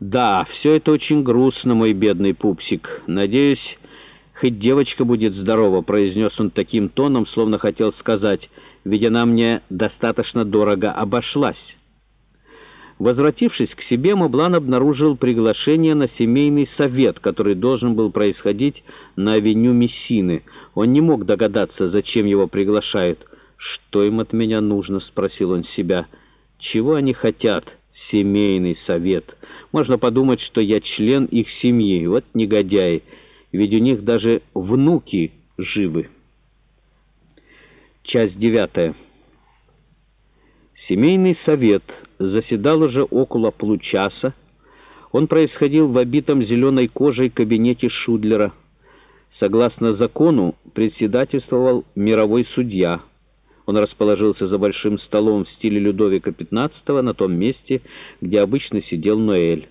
«Да, все это очень грустно, мой бедный пупсик. Надеюсь, хоть девочка будет здорова», — произнес он таким тоном, словно хотел сказать, «ведь она мне достаточно дорого обошлась». Возвратившись к себе, Моблан обнаружил приглашение на семейный совет, который должен был происходить на авеню Мессины. Он не мог догадаться, зачем его приглашают. «Что им от меня нужно?» — спросил он себя. «Чего они хотят?» «Семейный совет». Можно подумать, что я член их семьи. Вот негодяи, ведь у них даже внуки живы. Часть девятая. Семейный совет заседал уже около получаса. Он происходил в обитом зеленой кожей кабинете Шудлера. Согласно закону, председательствовал мировой судья. Он расположился за большим столом в стиле Людовика XV на том месте, где обычно сидел Ноэль.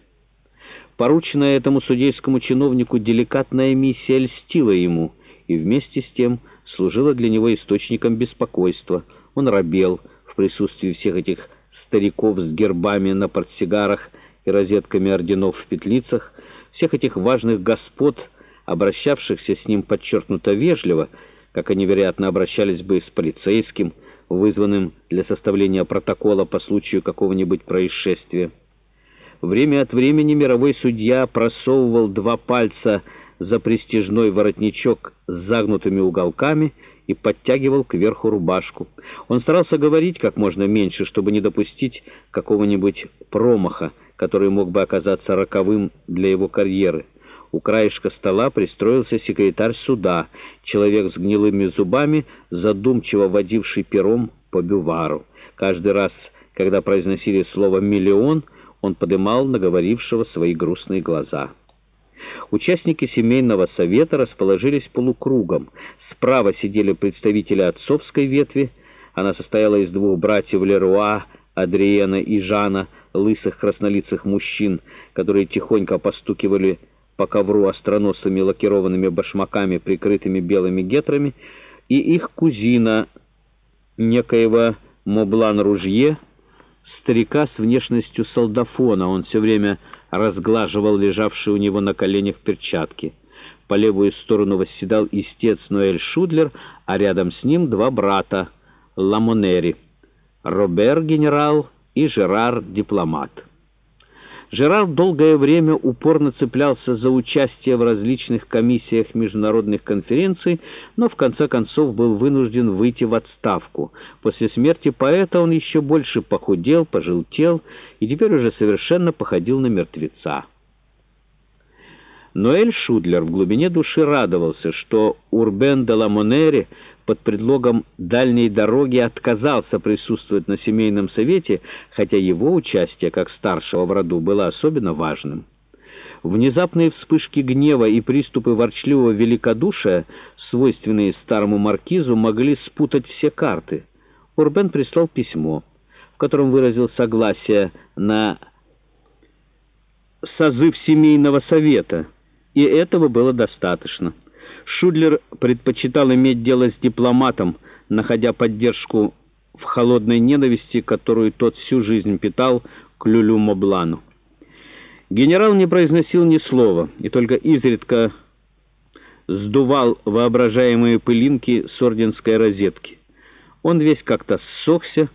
Порученная этому судейскому чиновнику деликатная миссия льстила ему и вместе с тем служила для него источником беспокойства. Он робел в присутствии всех этих стариков с гербами на портсигарах и розетками орденов в петлицах, всех этих важных господ, обращавшихся с ним подчеркнуто вежливо, как они, вероятно, обращались бы с полицейским, вызванным для составления протокола по случаю какого-нибудь происшествия. Время от времени мировой судья просовывал два пальца за престижной воротничок с загнутыми уголками и подтягивал кверху рубашку. Он старался говорить как можно меньше, чтобы не допустить какого-нибудь промаха, который мог бы оказаться роковым для его карьеры. У краешка стола пристроился секретарь суда, человек с гнилыми зубами, задумчиво водивший пером по бювару. Каждый раз, когда произносили слово «миллион», он подымал на говорившего свои грустные глаза. Участники семейного совета расположились полукругом. Справа сидели представители отцовской ветви. Она состояла из двух братьев Леруа, Адриена и Жана, лысых краснолицых мужчин, которые тихонько постукивали по ковру остроносыми лакированными башмаками, прикрытыми белыми гетрами, и их кузина, некоего Моблан-Ружье, старика с внешностью солдафона. Он все время разглаживал лежавшие у него на коленях перчатки. По левую сторону восседал истец Ноэль Шудлер, а рядом с ним два брата Ламонери — Робер — генерал и Жерар — дипломат. Жерар долгое время упорно цеплялся за участие в различных комиссиях международных конференций, но в конце концов был вынужден выйти в отставку. После смерти поэта он еще больше похудел, пожелтел и теперь уже совершенно походил на мертвеца. Ноэль Шудлер в глубине души радовался, что Урбен де Ламонери под предлогом дальней дороги отказался присутствовать на семейном совете, хотя его участие как старшего в роду было особенно важным. Внезапные вспышки гнева и приступы ворчливого великодушия, свойственные старому маркизу, могли спутать все карты. Урбен прислал письмо, в котором выразил согласие на созыв семейного совета, и этого было достаточно. Шудлер предпочитал иметь дело с дипломатом, находя поддержку в холодной ненависти, которую тот всю жизнь питал к Люлю Моблану. Генерал не произносил ни слова, и только изредка сдувал воображаемые пылинки с орденской розетки. Он весь как-то ссохся,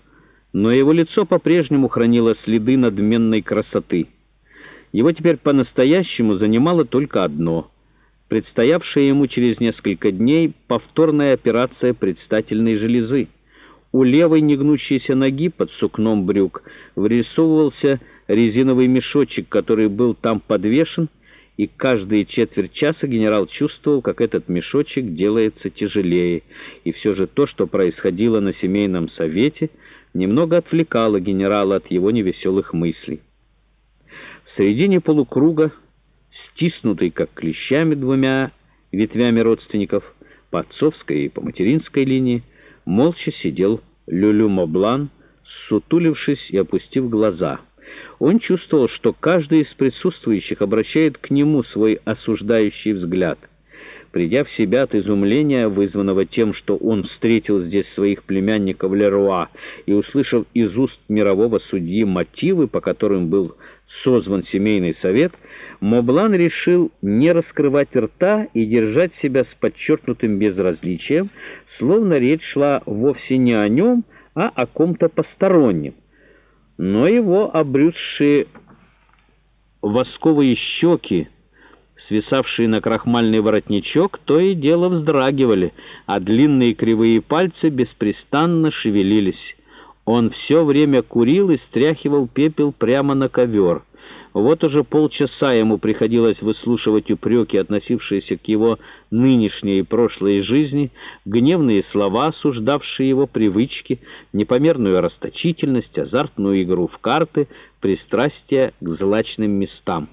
но его лицо по-прежнему хранило следы надменной красоты. Его теперь по-настоящему занимало только одно — предстоявшая ему через несколько дней повторная операция предстательной железы. У левой негнущейся ноги под сукном брюк вырисовывался резиновый мешочек, который был там подвешен, и каждые четверть часа генерал чувствовал, как этот мешочек делается тяжелее. И все же то, что происходило на семейном совете, немного отвлекало генерала от его невеселых мыслей. В середине полукруга стиснутый, как клещами, двумя ветвями родственников, по отцовской и по материнской линии, молча сидел Люлю Моблан, сутулившись и опустив глаза. Он чувствовал, что каждый из присутствующих обращает к нему свой осуждающий взгляд. Придя в себя от изумления, вызванного тем, что он встретил здесь своих племянников Леруа, и услышав из уст мирового судьи мотивы, по которым был созван семейный совет, Моблан решил не раскрывать рта и держать себя с подчеркнутым безразличием, словно речь шла вовсе не о нем, а о ком-то постороннем. Но его обрюзшие восковые щеки, свисавшие на крахмальный воротничок, то и дело вздрагивали, а длинные кривые пальцы беспрестанно шевелились. Он все время курил и стряхивал пепел прямо на ковер. Вот уже полчаса ему приходилось выслушивать упреки, относившиеся к его нынешней и прошлой жизни, гневные слова, осуждавшие его привычки, непомерную расточительность, азартную игру в карты, пристрастие к злачным местам.